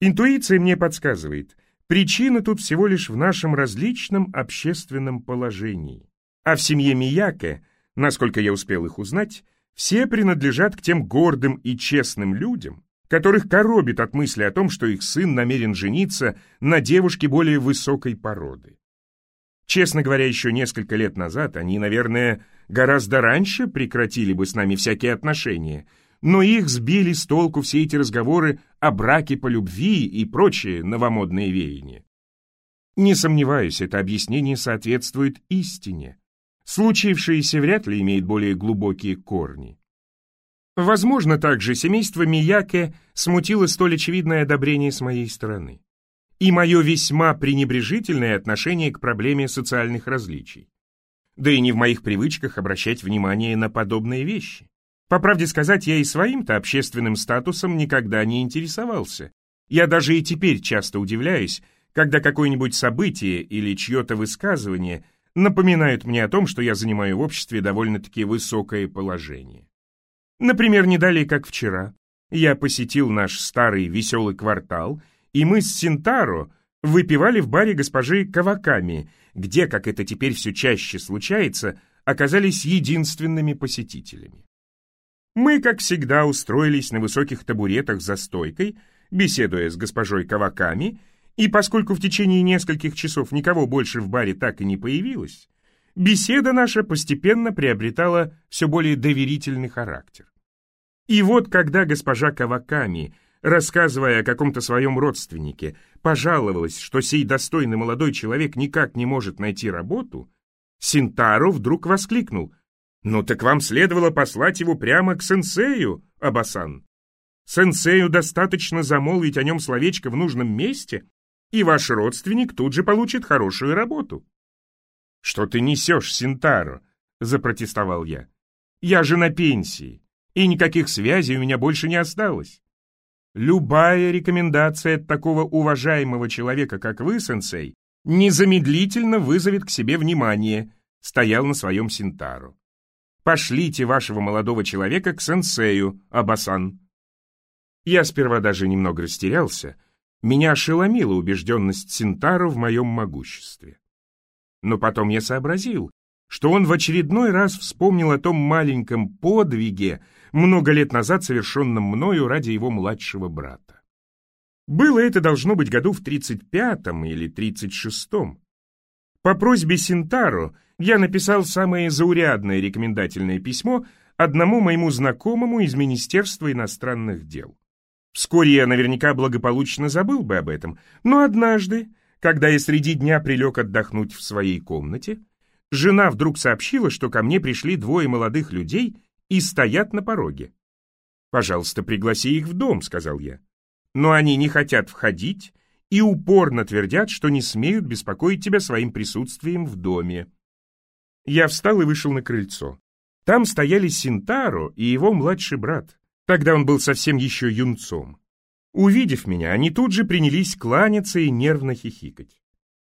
Интуиция мне подсказывает, причина тут всего лишь в нашем различном общественном положении. А в семье Мияке, насколько я успел их узнать, все принадлежат к тем гордым и честным людям, которых коробит от мысли о том, что их сын намерен жениться на девушке более высокой породы. Честно говоря, еще несколько лет назад они, наверное, гораздо раньше прекратили бы с нами всякие отношения, но их сбили с толку все эти разговоры о браке по любви и прочие новомодные веяния. Не сомневаюсь, это объяснение соответствует истине. Случившееся вряд ли имеет более глубокие корни. Возможно, также семейство Мияке смутило столь очевидное одобрение с моей стороны и мое весьма пренебрежительное отношение к проблеме социальных различий. Да и не в моих привычках обращать внимание на подобные вещи. По правде сказать, я и своим-то общественным статусом никогда не интересовался. Я даже и теперь часто удивляюсь, когда какое-нибудь событие или чье-то высказывание напоминают мне о том, что я занимаю в обществе довольно-таки высокое положение. Например, не далее, как вчера, я посетил наш старый веселый квартал и мы с Синтаро выпивали в баре госпожи Каваками, где, как это теперь все чаще случается, оказались единственными посетителями. Мы, как всегда, устроились на высоких табуретах за стойкой, беседуя с госпожой Каваками, и поскольку в течение нескольких часов никого больше в баре так и не появилось, беседа наша постепенно приобретала все более доверительный характер. И вот когда госпожа Каваками рассказывая о каком-то своем родственнике, пожаловалась, что сей достойный молодой человек никак не может найти работу, Синтаро вдруг воскликнул. «Ну так вам следовало послать его прямо к сенсею, Абасан. Сенсею достаточно замолвить о нем словечко в нужном месте, и ваш родственник тут же получит хорошую работу». «Что ты несешь, Синтаро?» — запротестовал я. «Я же на пенсии, и никаких связей у меня больше не осталось. Любая рекомендация от такого уважаемого человека, как вы, сенсей, незамедлительно вызовет к себе внимание, стоял на своем Синтару. Пошлите вашего молодого человека к сенсею, Абасан. Я сперва даже немного растерялся. Меня ошеломила убежденность Синтару в моем могуществе. Но потом я сообразил, что он в очередной раз вспомнил о том маленьком подвиге, много лет назад совершенном мною ради его младшего брата. Было это должно быть году в 35-м или 36-м. По просьбе Синтаро я написал самое заурядное рекомендательное письмо одному моему знакомому из Министерства иностранных дел. Вскоре я наверняка благополучно забыл бы об этом, но однажды, когда я среди дня прилег отдохнуть в своей комнате, Жена вдруг сообщила, что ко мне пришли двое молодых людей и стоят на пороге. «Пожалуйста, пригласи их в дом», — сказал я. Но они не хотят входить и упорно твердят, что не смеют беспокоить тебя своим присутствием в доме. Я встал и вышел на крыльцо. Там стояли Синтаро и его младший брат. Тогда он был совсем еще юнцом. Увидев меня, они тут же принялись кланяться и нервно хихикать.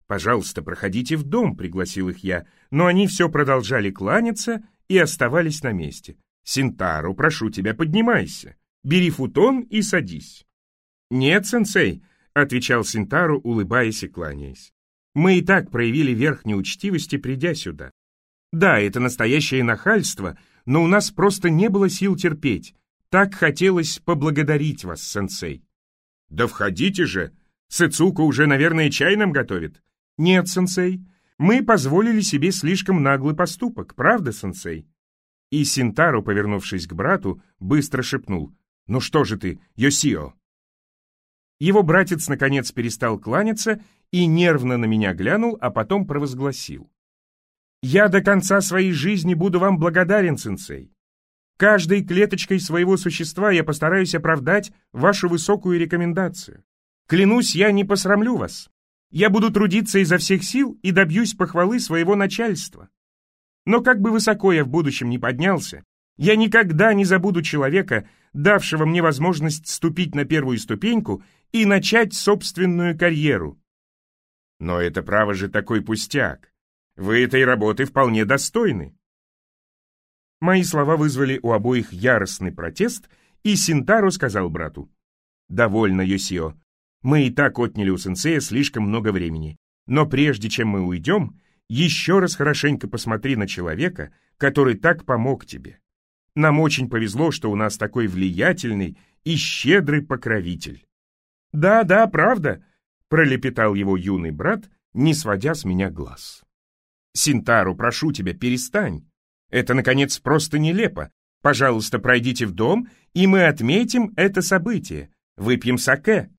«Пожалуйста, проходите в дом», — пригласил их я, но они все продолжали кланяться и оставались на месте. «Синтару, прошу тебя, поднимайся. Бери футон и садись». «Нет, сенсей», — отвечал Синтару, улыбаясь и кланяясь. «Мы и так проявили верх неучтивости, придя сюда. Да, это настоящее нахальство, но у нас просто не было сил терпеть. Так хотелось поблагодарить вас, сенсей». «Да входите же! Сыцука уже, наверное, чай нам готовит. «Нет, сенсей, мы позволили себе слишком наглый поступок, правда, сенсей?» И Синтару, повернувшись к брату, быстро шепнул. «Ну что же ты, Йосио?» Его братец, наконец, перестал кланяться и нервно на меня глянул, а потом провозгласил. «Я до конца своей жизни буду вам благодарен, сенсей. Каждой клеточкой своего существа я постараюсь оправдать вашу высокую рекомендацию. Клянусь, я не посрамлю вас. Я буду трудиться изо всех сил и добьюсь похвалы своего начальства. Но как бы высоко я в будущем не поднялся, я никогда не забуду человека, давшего мне возможность ступить на первую ступеньку и начать собственную карьеру. Но это право же такой пустяк. Вы этой работы вполне достойны. Мои слова вызвали у обоих яростный протест, и Синтару сказал брату. «Довольно, Йосио. Мы и так отняли у сенсея слишком много времени. Но прежде чем мы уйдем, еще раз хорошенько посмотри на человека, который так помог тебе. Нам очень повезло, что у нас такой влиятельный и щедрый покровитель. «Да, да, правда», — пролепетал его юный брат, не сводя с меня глаз. «Синтару, прошу тебя, перестань. Это, наконец, просто нелепо. Пожалуйста, пройдите в дом, и мы отметим это событие. Выпьем саке.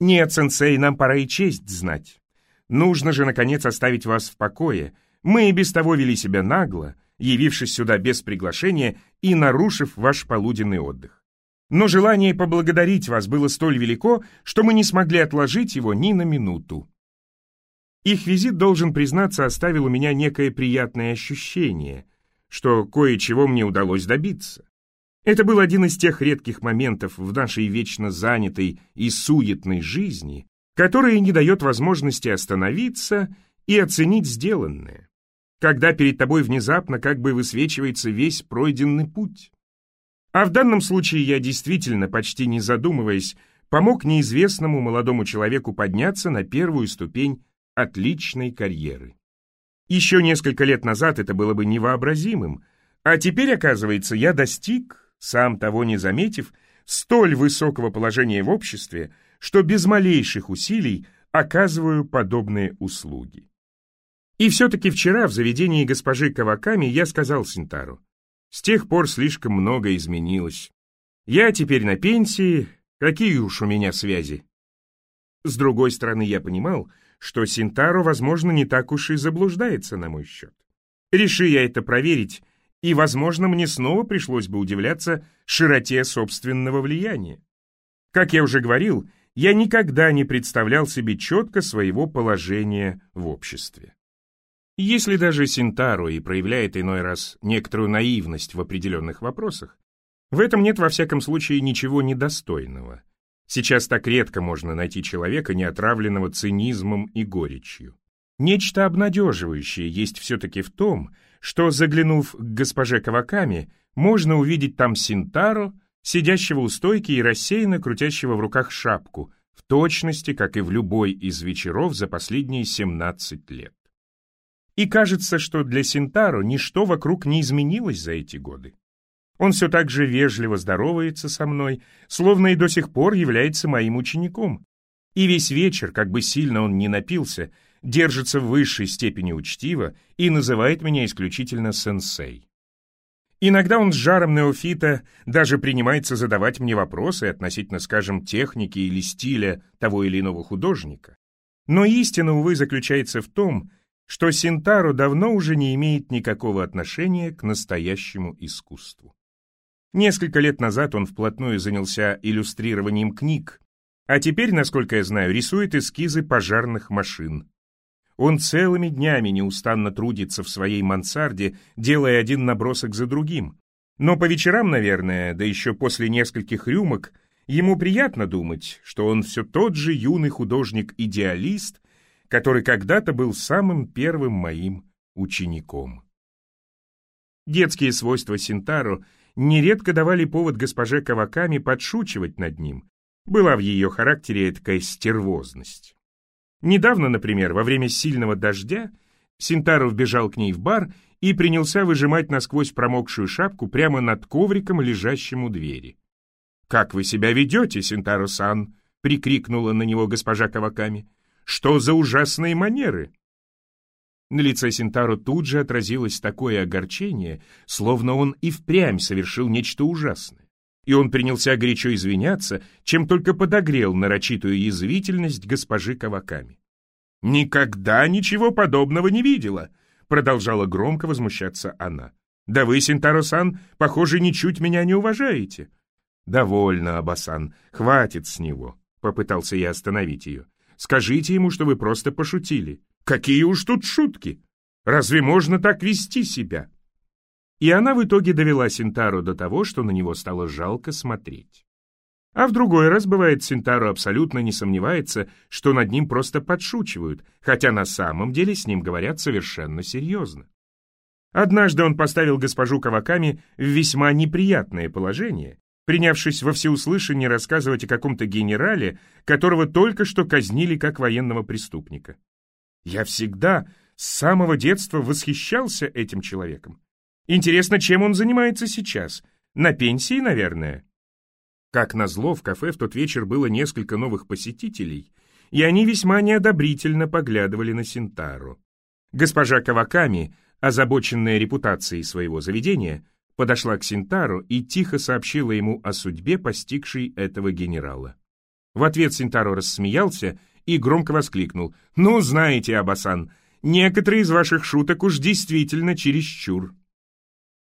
Нет, сенсей, нам пора и честь знать. Нужно же, наконец, оставить вас в покое. Мы и без того вели себя нагло, явившись сюда без приглашения и нарушив ваш полуденный отдых. Но желание поблагодарить вас было столь велико, что мы не смогли отложить его ни на минуту. Их визит, должен признаться, оставил у меня некое приятное ощущение, что кое-чего мне удалось добиться. Это был один из тех редких моментов в нашей вечно занятой и суетной жизни, которые не дает возможности остановиться и оценить сделанное когда перед тобой внезапно как бы высвечивается весь пройденный путь. А в данном случае я действительно, почти не задумываясь, помог неизвестному молодому человеку подняться на первую ступень отличной карьеры. Еще несколько лет назад это было бы невообразимым, а теперь, оказывается, я достиг, сам того не заметив, столь высокого положения в обществе, что без малейших усилий оказываю подобные услуги. И все-таки вчера в заведении госпожи Каваками я сказал Синтару, с тех пор слишком много изменилось. Я теперь на пенсии, какие уж у меня связи. С другой стороны, я понимал, что Синтару, возможно, не так уж и заблуждается на мой счет. Реши я это проверить, и, возможно, мне снова пришлось бы удивляться широте собственного влияния. Как я уже говорил, я никогда не представлял себе четко своего положения в обществе. Если даже Синтаро и проявляет иной раз некоторую наивность в определенных вопросах, в этом нет во всяком случае ничего недостойного. Сейчас так редко можно найти человека, не отравленного цинизмом и горечью. Нечто обнадеживающее есть все-таки в том, что, заглянув к госпоже Каваками, можно увидеть там Синтаро, сидящего у стойки и рассеянно крутящего в руках шапку, в точности, как и в любой из вечеров за последние 17 лет. И кажется, что для Синтаро ничто вокруг не изменилось за эти годы. Он все так же вежливо здоровается со мной, словно и до сих пор является моим учеником. И весь вечер, как бы сильно он ни напился, держится в высшей степени учтиво и называет меня исключительно сенсей. Иногда он с жаром неофита даже принимается задавать мне вопросы относительно, скажем, техники или стиля того или иного художника. Но истина, увы, заключается в том, что Синтару давно уже не имеет никакого отношения к настоящему искусству. Несколько лет назад он вплотную занялся иллюстрированием книг, а теперь, насколько я знаю, рисует эскизы пожарных машин. Он целыми днями неустанно трудится в своей мансарде, делая один набросок за другим. Но по вечерам, наверное, да еще после нескольких рюмок, ему приятно думать, что он все тот же юный художник-идеалист, который когда-то был самым первым моим учеником. Детские свойства Синтаро нередко давали повод госпоже Каваками подшучивать над ним. Была в ее характере такая стервозность. Недавно, например, во время сильного дождя, Синтаро вбежал к ней в бар и принялся выжимать насквозь промокшую шапку прямо над ковриком, лежащим у двери. «Как вы себя ведете, Синтаро-сан?» — прикрикнула на него госпожа Каваками. Что за ужасные манеры?» На лице Синтаро тут же отразилось такое огорчение, словно он и впрямь совершил нечто ужасное. И он принялся горячо извиняться, чем только подогрел нарочитую язвительность госпожи Каваками. «Никогда ничего подобного не видела!» Продолжала громко возмущаться она. «Да вы, Синтаро-сан, похоже, ничуть меня не уважаете». «Довольно, Абасан, хватит с него», — попытался я остановить ее. Скажите ему, что вы просто пошутили. Какие уж тут шутки! Разве можно так вести себя? И она в итоге довела Синтару до того, что на него стало жалко смотреть. А в другой раз, бывает, Синтару абсолютно не сомневается, что над ним просто подшучивают, хотя на самом деле с ним говорят совершенно серьезно. Однажды он поставил госпожу Каваками в весьма неприятное положение, принявшись во всеуслышание рассказывать о каком-то генерале, которого только что казнили как военного преступника. Я всегда с самого детства восхищался этим человеком. Интересно, чем он занимается сейчас? На пенсии, наверное. Как назло, в кафе в тот вечер было несколько новых посетителей, и они весьма неодобрительно поглядывали на Синтару. Госпожа Каваками, озабоченная репутацией своего заведения, подошла к Синтару и тихо сообщила ему о судьбе, постигшей этого генерала. В ответ Синтаро рассмеялся и громко воскликнул. «Ну, знаете, Абасан, некоторые из ваших шуток уж действительно чересчур».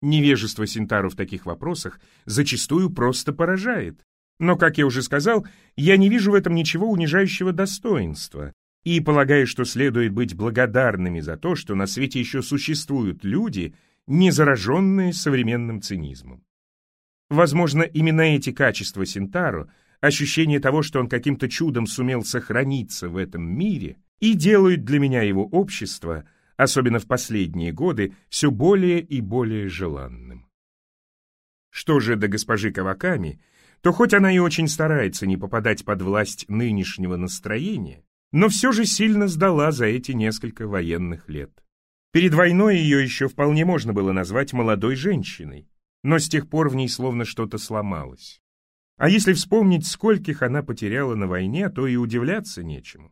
Невежество Синтару в таких вопросах зачастую просто поражает. Но, как я уже сказал, я не вижу в этом ничего унижающего достоинства и полагаю, что следует быть благодарными за то, что на свете еще существуют люди, не зараженные современным цинизмом. Возможно, именно эти качества Синтаро, ощущение того, что он каким-то чудом сумел сохраниться в этом мире, и делают для меня его общество, особенно в последние годы, все более и более желанным. Что же до госпожи Каваками, то хоть она и очень старается не попадать под власть нынешнего настроения, но все же сильно сдала за эти несколько военных лет. Перед войной ее еще вполне можно было назвать молодой женщиной, но с тех пор в ней словно что-то сломалось. А если вспомнить, скольких она потеряла на войне, то и удивляться нечему.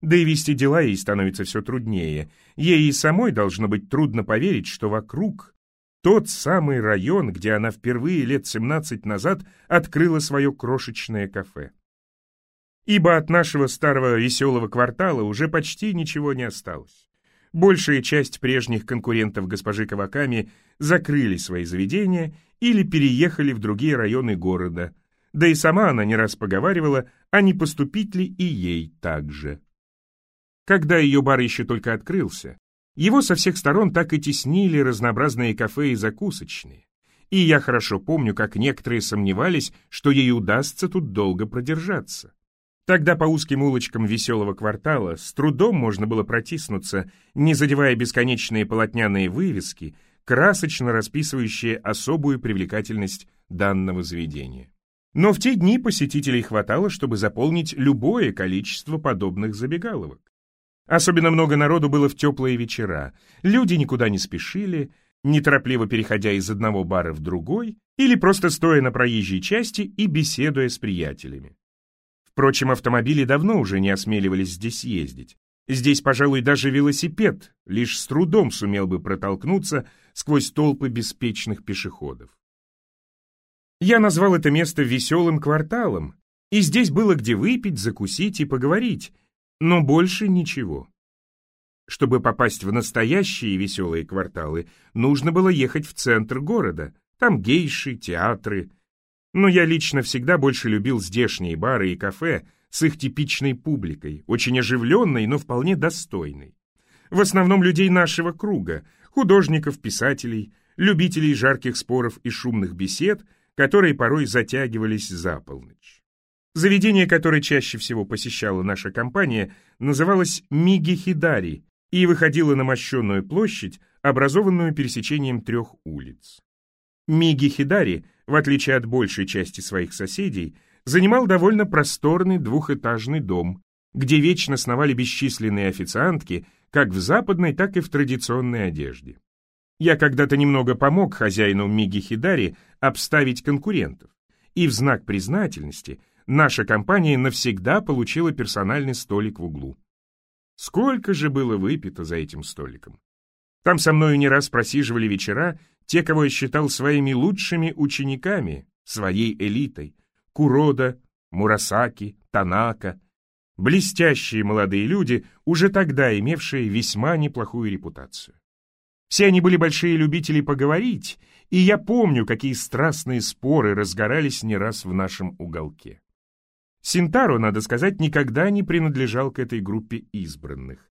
Да и вести дела ей становится все труднее. Ей и самой должно быть трудно поверить, что вокруг тот самый район, где она впервые лет 17 назад открыла свое крошечное кафе. Ибо от нашего старого веселого квартала уже почти ничего не осталось. Большая часть прежних конкурентов госпожи Каваками закрыли свои заведения или переехали в другие районы города, да и сама она не раз поговаривала, а не поступить ли и ей так же. Когда ее бар еще только открылся, его со всех сторон так и теснили разнообразные кафе и закусочные, и я хорошо помню, как некоторые сомневались, что ей удастся тут долго продержаться. Тогда по узким улочкам веселого квартала с трудом можно было протиснуться, не задевая бесконечные полотняные вывески, красочно расписывающие особую привлекательность данного заведения. Но в те дни посетителей хватало, чтобы заполнить любое количество подобных забегаловок. Особенно много народу было в теплые вечера, люди никуда не спешили, неторопливо переходя из одного бара в другой или просто стоя на проезжей части и беседуя с приятелями. Впрочем, автомобили давно уже не осмеливались здесь ездить. Здесь, пожалуй, даже велосипед лишь с трудом сумел бы протолкнуться сквозь толпы беспечных пешеходов. Я назвал это место веселым кварталом, и здесь было где выпить, закусить и поговорить, но больше ничего. Чтобы попасть в настоящие веселые кварталы, нужно было ехать в центр города. Там гейши, театры, но я лично всегда больше любил здешние бары и кафе с их типичной публикой, очень оживленной, но вполне достойной. В основном людей нашего круга, художников, писателей, любителей жарких споров и шумных бесед, которые порой затягивались за полночь. Заведение, которое чаще всего посещала наша компания, называлось Миги Хидари и выходило на мощенную площадь, образованную пересечением трех улиц. Миги Хидари – в отличие от большей части своих соседей, занимал довольно просторный двухэтажный дом, где вечно сновали бесчисленные официантки как в западной, так и в традиционной одежде. Я когда-то немного помог хозяину Миги Хидари обставить конкурентов, и в знак признательности наша компания навсегда получила персональный столик в углу. Сколько же было выпито за этим столиком? Там со мною не раз просиживали вечера те, кого я считал своими лучшими учениками, своей элитой, Курода, Мурасаки, Танака, блестящие молодые люди, уже тогда имевшие весьма неплохую репутацию. Все они были большие любители поговорить, и я помню, какие страстные споры разгорались не раз в нашем уголке. Синтаро, надо сказать, никогда не принадлежал к этой группе избранных.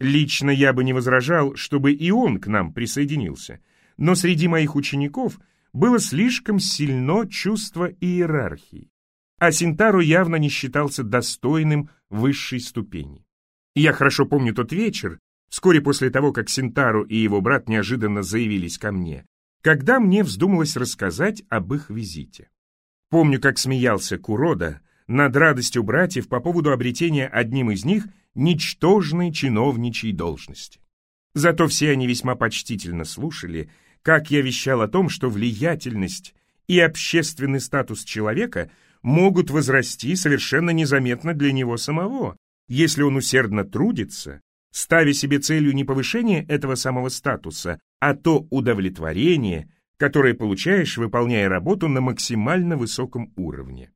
Лично я бы не возражал, чтобы и он к нам присоединился — но среди моих учеников было слишком сильно чувство иерархии, а Синтару явно не считался достойным высшей ступени. Я хорошо помню тот вечер, вскоре после того, как Синтару и его брат неожиданно заявились ко мне, когда мне вздумалось рассказать об их визите. Помню, как смеялся Курода над радостью братьев по поводу обретения одним из них ничтожной чиновничьей должности. Зато все они весьма почтительно слушали, как я вещал о том, что влиятельность и общественный статус человека могут возрасти совершенно незаметно для него самого, если он усердно трудится, ставя себе целью не повышение этого самого статуса, а то удовлетворение, которое получаешь, выполняя работу на максимально высоком уровне.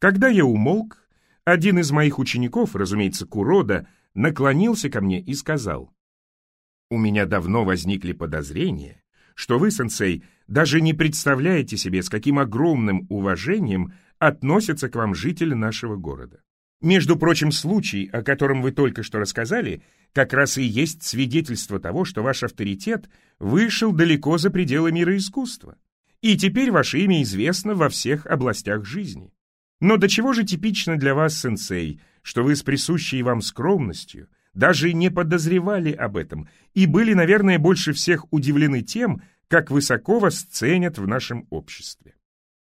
Когда я умолк, один из моих учеников, разумеется, Курода, наклонился ко мне и сказал, «У меня давно возникли подозрения, что вы, сенсей, даже не представляете себе, с каким огромным уважением относятся к вам жители нашего города. Между прочим, случай, о котором вы только что рассказали, как раз и есть свидетельство того, что ваш авторитет вышел далеко за пределы мира искусства. И теперь ваше имя известно во всех областях жизни. Но до чего же типично для вас, сенсей, что вы с присущей вам скромностью даже не подозревали об этом и были, наверное, больше всех удивлены тем, как высоко вас ценят в нашем обществе.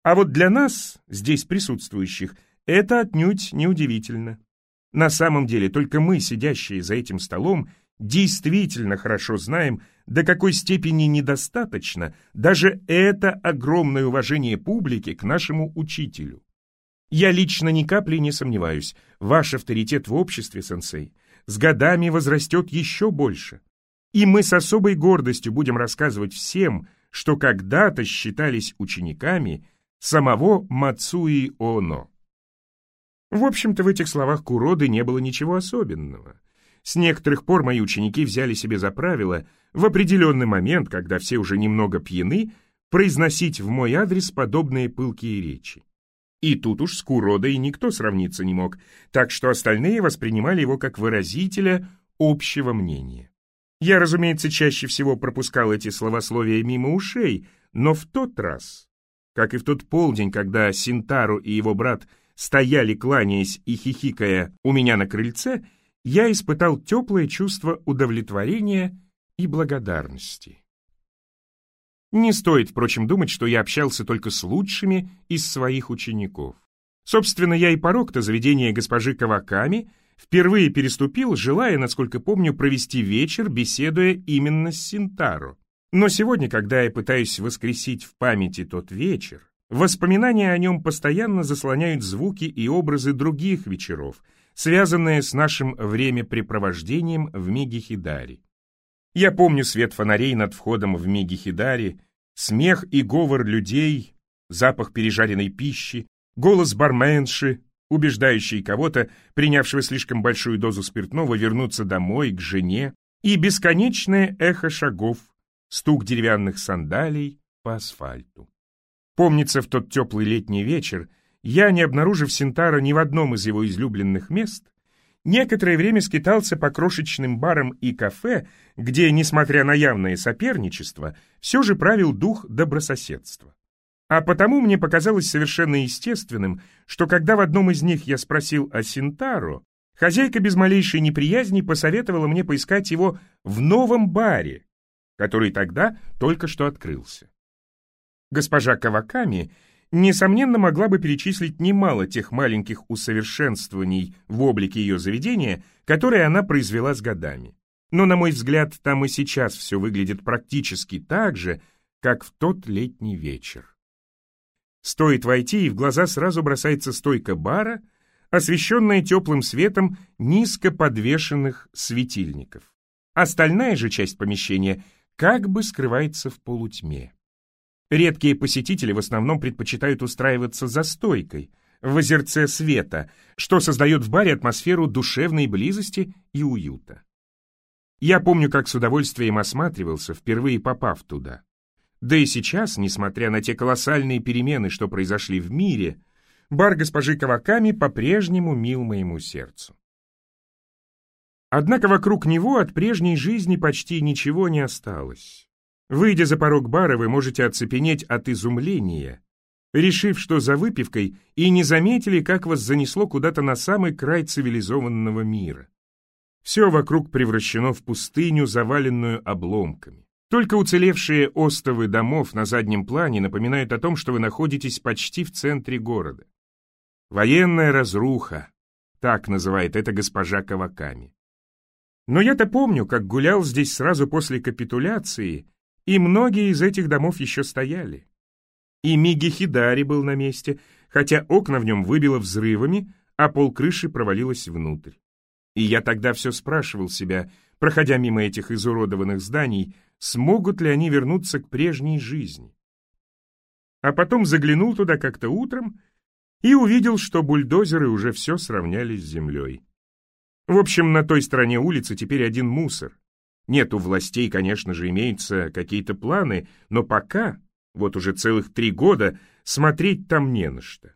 А вот для нас, здесь присутствующих, это отнюдь неудивительно. На самом деле только мы, сидящие за этим столом, действительно хорошо знаем, до какой степени недостаточно даже это огромное уважение публики к нашему учителю. Я лично ни капли не сомневаюсь, ваш авторитет в обществе, сенсей, с годами возрастет еще больше. И мы с особой гордостью будем рассказывать всем, что когда-то считались учениками самого Мацуи Оно. В общем-то, в этих словах Куроды не было ничего особенного. С некоторых пор мои ученики взяли себе за правило в определенный момент, когда все уже немного пьяны, произносить в мой адрес подобные пылкие речи. И тут уж с Куродой никто сравниться не мог, так что остальные воспринимали его как выразителя общего мнения. Я, разумеется, чаще всего пропускал эти словословия мимо ушей, но в тот раз, как и в тот полдень, когда Синтару и его брат – стояли, кланяясь и хихикая у меня на крыльце, я испытал теплое чувство удовлетворения и благодарности. Не стоит, впрочем, думать, что я общался только с лучшими из своих учеников. Собственно, я и порог-то заведения госпожи Каваками впервые переступил, желая, насколько помню, провести вечер, беседуя именно с Синтаро. Но сегодня, когда я пытаюсь воскресить в памяти тот вечер, Воспоминания о нем постоянно заслоняют звуки и образы других вечеров, связанные с нашим времяпрепровождением в Мегихидари. Я помню свет фонарей над входом в Мегихидари, смех и говор людей, запах пережаренной пищи, голос барменши, убеждающий кого-то, принявшего слишком большую дозу спиртного, вернуться домой, к жене, и бесконечное эхо шагов, стук деревянных сандалий по асфальту. Помнится, в тот теплый летний вечер я, не обнаружив Синтара ни в одном из его излюбленных мест, некоторое время скитался по крошечным барам и кафе, где, несмотря на явное соперничество, все же правил дух добрососедства. А потому мне показалось совершенно естественным, что когда в одном из них я спросил о Синтаро, хозяйка без малейшей неприязни посоветовала мне поискать его в новом баре, который тогда только что открылся. Госпожа Каваками, несомненно, могла бы перечислить немало тех маленьких усовершенствований в облике ее заведения, которые она произвела с годами. Но, на мой взгляд, там и сейчас все выглядит практически так же, как в тот летний вечер. Стоит войти, и в глаза сразу бросается стойка бара, освещенная теплым светом низко подвешенных светильников. Остальная же часть помещения как бы скрывается в полутьме. Редкие посетители в основном предпочитают устраиваться за стойкой, в озерце света, что создает в баре атмосферу душевной близости и уюта. Я помню, как с удовольствием осматривался, впервые попав туда. Да и сейчас, несмотря на те колоссальные перемены, что произошли в мире, бар госпожи Каваками по-прежнему мил моему сердцу. Однако вокруг него от прежней жизни почти ничего не осталось. Выйдя за порог бара, вы можете оцепенеть от изумления, решив, что за выпивкой, и не заметили, как вас занесло куда-то на самый край цивилизованного мира. Все вокруг превращено в пустыню, заваленную обломками. Только уцелевшие остовы домов на заднем плане напоминают о том, что вы находитесь почти в центре города. Военная разруха, так называет это госпожа Каваками. Но я-то помню, как гулял здесь сразу после капитуляции, и многие из этих домов еще стояли. И Миги Хидари был на месте, хотя окна в нем выбило взрывами, а пол крыши провалилось внутрь. И я тогда все спрашивал себя, проходя мимо этих изуродованных зданий, смогут ли они вернуться к прежней жизни. А потом заглянул туда как-то утром и увидел, что бульдозеры уже все сравняли с землей. В общем, на той стороне улицы теперь один мусор. Нет, у властей, конечно же, имеются какие-то планы, но пока, вот уже целых три года, смотреть там не на что.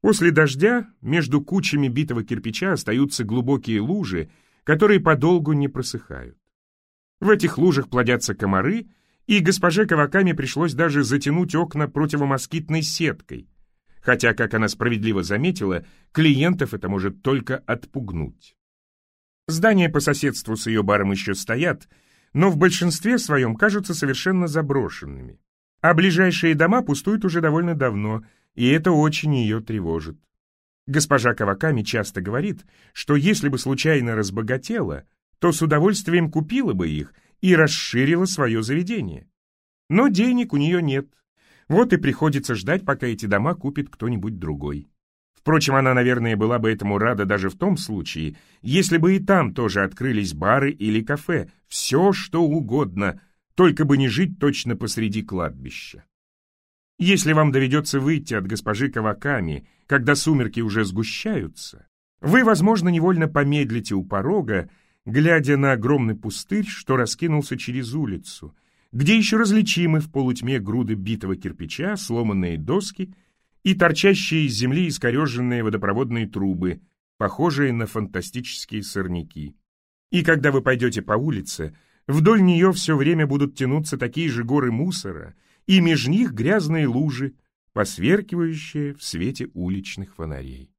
После дождя между кучами битого кирпича остаются глубокие лужи, которые подолгу не просыхают. В этих лужах плодятся комары, и госпоже Каваками пришлось даже затянуть окна противомоскитной сеткой, хотя, как она справедливо заметила, клиентов это может только отпугнуть. Здания по соседству с ее баром еще стоят, но в большинстве своем кажутся совершенно заброшенными. А ближайшие дома пустуют уже довольно давно, и это очень ее тревожит. Госпожа Каваками часто говорит, что если бы случайно разбогатела, то с удовольствием купила бы их и расширила свое заведение. Но денег у нее нет. Вот и приходится ждать, пока эти дома купит кто-нибудь другой. Впрочем, она, наверное, была бы этому рада даже в том случае, если бы и там тоже открылись бары или кафе, все что угодно, только бы не жить точно посреди кладбища. Если вам доведется выйти от госпожи Каваками, когда сумерки уже сгущаются, вы, возможно, невольно помедлите у порога, глядя на огромный пустырь, что раскинулся через улицу, где еще различимы в полутьме груды битого кирпича, сломанные доски и торчащие из земли искореженные водопроводные трубы, похожие на фантастические сорняки. И когда вы пойдете по улице, вдоль нее все время будут тянуться такие же горы мусора, и меж них грязные лужи, посверкивающие в свете уличных фонарей.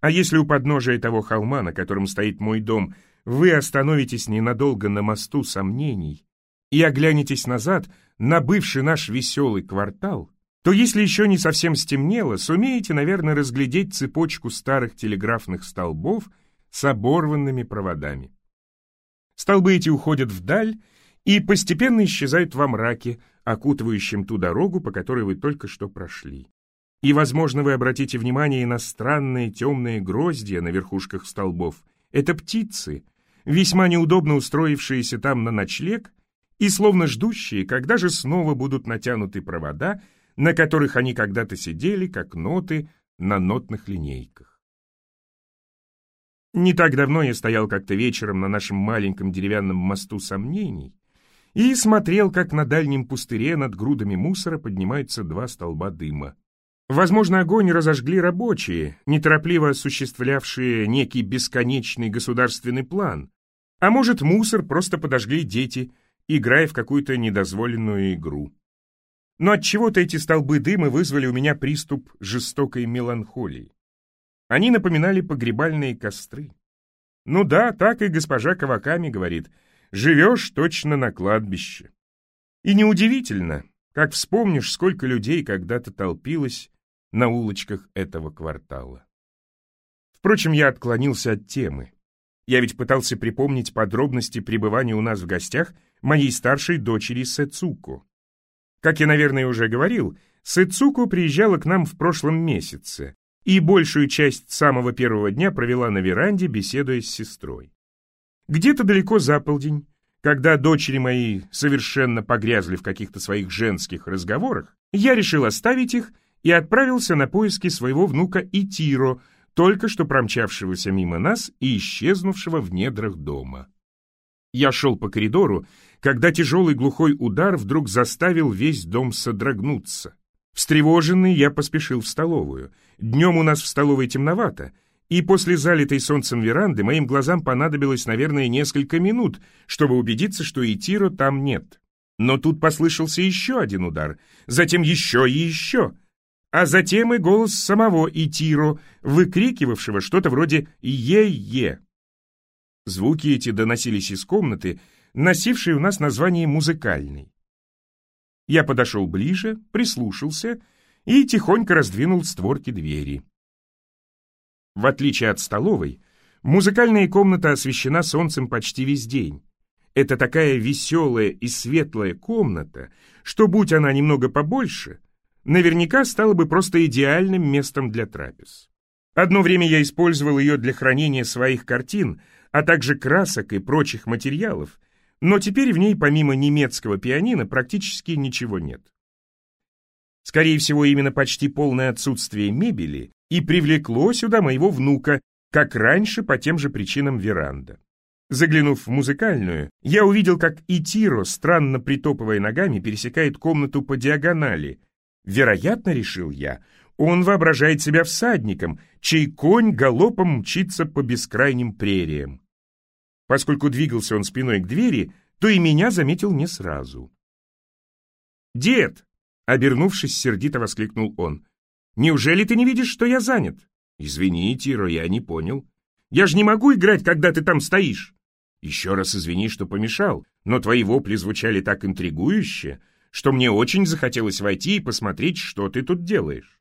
А если у подножия того холма, на котором стоит мой дом, вы остановитесь ненадолго на мосту сомнений и оглянетесь назад на бывший наш веселый квартал, то если еще не совсем стемнело, сумеете, наверное, разглядеть цепочку старых телеграфных столбов с оборванными проводами. Столбы эти уходят вдаль и постепенно исчезают во мраке, окутывающем ту дорогу, по которой вы только что прошли. И, возможно, вы обратите внимание на странные темные гроздья на верхушках столбов. Это птицы, весьма неудобно устроившиеся там на ночлег и словно ждущие, когда же снова будут натянуты провода, на которых они когда-то сидели, как ноты на нотных линейках. Не так давно я стоял как-то вечером на нашем маленьком деревянном мосту сомнений и смотрел, как на дальнем пустыре над грудами мусора поднимаются два столба дыма. Возможно, огонь разожгли рабочие, неторопливо осуществлявшие некий бесконечный государственный план, а может, мусор просто подожгли дети, играя в какую-то недозволенную игру. Но от чего то эти столбы дыма вызвали у меня приступ жестокой меланхолии. Они напоминали погребальные костры. Ну да, так и госпожа Каваками говорит — живешь точно на кладбище. И неудивительно, как вспомнишь, сколько людей когда-то толпилось на улочках этого квартала. Впрочем, я отклонился от темы. Я ведь пытался припомнить подробности пребывания у нас в гостях моей старшей дочери Сэцуко. Как я, наверное, уже говорил, Сэцуко приезжала к нам в прошлом месяце и большую часть самого первого дня провела на веранде, беседуя с сестрой. Где-то далеко за полдень, когда дочери мои совершенно погрязли в каких-то своих женских разговорах, я решил оставить их и отправился на поиски своего внука Итиро, только что промчавшегося мимо нас и исчезнувшего в недрах дома. Я шел по коридору, когда тяжелый глухой удар вдруг заставил весь дом содрогнуться. Встревоженный, я поспешил в столовую. Днем у нас в столовой темновато — и после залитой солнцем веранды моим глазам понадобилось, наверное, несколько минут, чтобы убедиться, что и Тиро там нет. Но тут послышался еще один удар, затем еще и еще, а затем и голос самого Итиро, выкрикивавшего что-то вроде «Е-е». Звуки эти доносились из комнаты, носившей у нас название «музыкальный». Я подошел ближе, прислушался и тихонько раздвинул створки двери. В отличие от столовой, музыкальная комната освещена солнцем почти весь день. Это такая веселая и светлая комната, что, будь она немного побольше, наверняка стала бы просто идеальным местом для трапез. Одно время я использовал ее для хранения своих картин, а также красок и прочих материалов, но теперь в ней помимо немецкого пианино практически ничего нет. Скорее всего, именно почти полное отсутствие мебели и привлекло сюда моего внука, как раньше по тем же причинам веранда. Заглянув в музыкальную, я увидел, как Итиро, странно притопывая ногами, пересекает комнату по диагонали. Вероятно, решил я, он воображает себя всадником, чей конь галопом мчится по бескрайним прериям. Поскольку двигался он спиной к двери, то и меня заметил не сразу. «Дед!» — обернувшись, сердито воскликнул он. «Неужели ты не видишь, что я занят?» «Извини, Тиро, я не понял. Я же не могу играть, когда ты там стоишь!» Еще раз извини, что помешал, но твои вопли звучали так интригующе, что мне очень захотелось войти и посмотреть, что ты тут делаешь.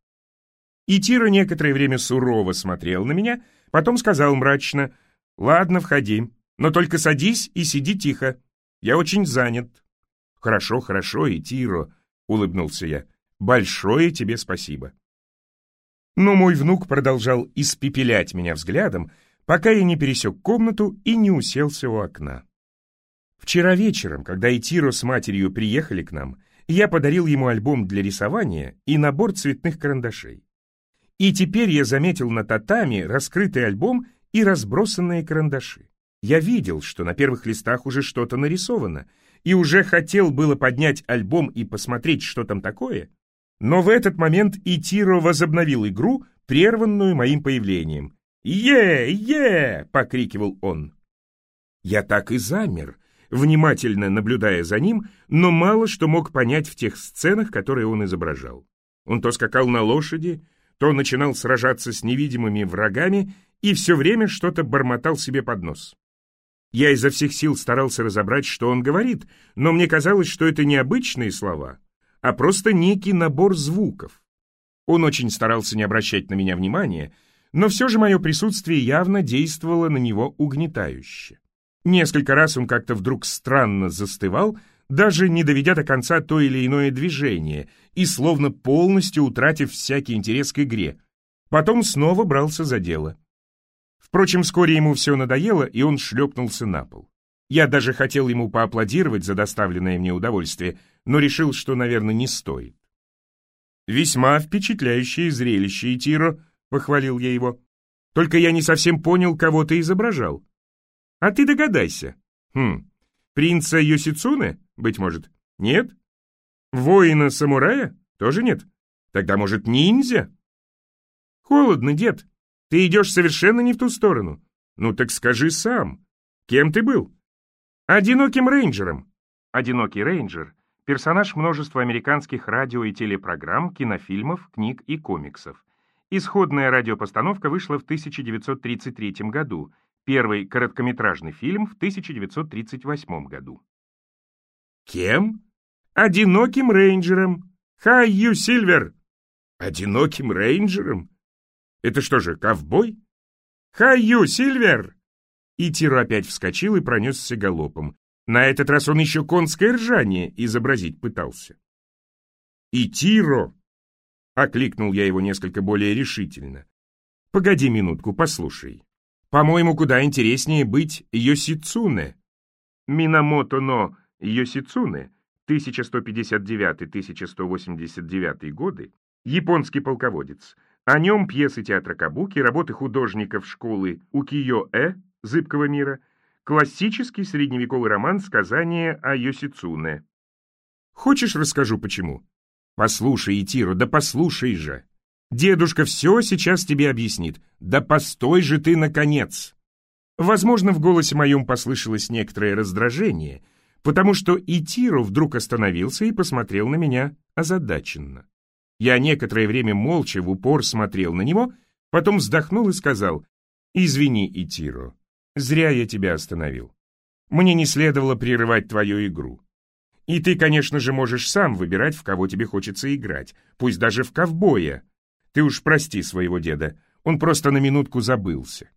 И Тира некоторое время сурово смотрел на меня, потом сказал мрачно, «Ладно, входи, но только садись и сиди тихо. Я очень занят». «Хорошо, хорошо, и Тиро», — улыбнулся я. «Большое тебе спасибо». Но мой внук продолжал испепелять меня взглядом, пока я не пересек комнату и не уселся у окна. Вчера вечером, когда Итиро с матерью приехали к нам, я подарил ему альбом для рисования и набор цветных карандашей. И теперь я заметил на татами раскрытый альбом и разбросанные карандаши. Я видел, что на первых листах уже что-то нарисовано, и уже хотел было поднять альбом и посмотреть, что там такое, но в этот момент Итиро возобновил игру, прерванную моим появлением, «Е! Е!» — покрикивал он. Я так и замер, внимательно наблюдая за ним, но мало что мог понять в тех сценах, которые он изображал. Он то скакал на лошади, то начинал сражаться с невидимыми врагами и все время что-то бормотал себе под нос. Я изо всех сил старался разобрать, что он говорит, но мне казалось, что это не обычные слова, а просто некий набор звуков. Он очень старался не обращать на меня внимания, но все же мое присутствие явно действовало на него угнетающе. Несколько раз он как-то вдруг странно застывал, даже не доведя до конца то или иное движение и словно полностью утратив всякий интерес к игре. Потом снова брался за дело. Впрочем, вскоре ему все надоело, и он шлепнулся на пол. Я даже хотел ему поаплодировать за доставленное мне удовольствие, но решил, что, наверное, не стоит. Весьма впечатляющее зрелище, Итиро, — похвалил я его. «Только я не совсем понял, кого ты изображал. А ты догадайся. Хм, принца Йосицуне, быть может? Нет? Воина-самурая? Тоже нет? Тогда, может, ниндзя?» «Холодно, дед. Ты идешь совершенно не в ту сторону. Ну так скажи сам. Кем ты был?» «Одиноким рейнджером». «Одинокий рейнджер» — персонаж множества американских радио и телепрограмм, кинофильмов, книг и комиксов. Исходная радиопостановка вышла в 1933 году, первый короткометражный фильм в 1938 году. Кем? Одиноким рейнджером. Hi-yo, Silver! Одиноким рейнджером? Это что же, ковбой? Хай ю, Сильвер! И Тиро опять вскочил и пронесся галопом. На этот раз он еще конское ржание изобразить пытался. И Тиро, Окликнул я его несколько более решительно. «Погоди минутку, послушай. По-моему, куда интереснее быть Йосицуне». Минамото но Йосицуне, 1159-1189 годы, японский полководец. О нем пьесы театра Кабуки, работы художников школы Укиё-э, Зыбкого мира, классический средневековый роман «Сказание о Йосицуне». Хочешь, расскажу почему? «Послушай, Итиро, да послушай же! Дедушка все сейчас тебе объяснит. Да постой же ты, наконец!» Возможно, в голосе моем послышалось некоторое раздражение, потому что Итиро вдруг остановился и посмотрел на меня озадаченно. Я некоторое время молча в упор смотрел на него, потом вздохнул и сказал, «Извини, Итиро, зря я тебя остановил. Мне не следовало прерывать твою игру. И ты, конечно же, можешь сам выбирать, в кого тебе хочется играть, пусть даже в ковбоя. Ты уж прости своего деда, он просто на минутку забылся.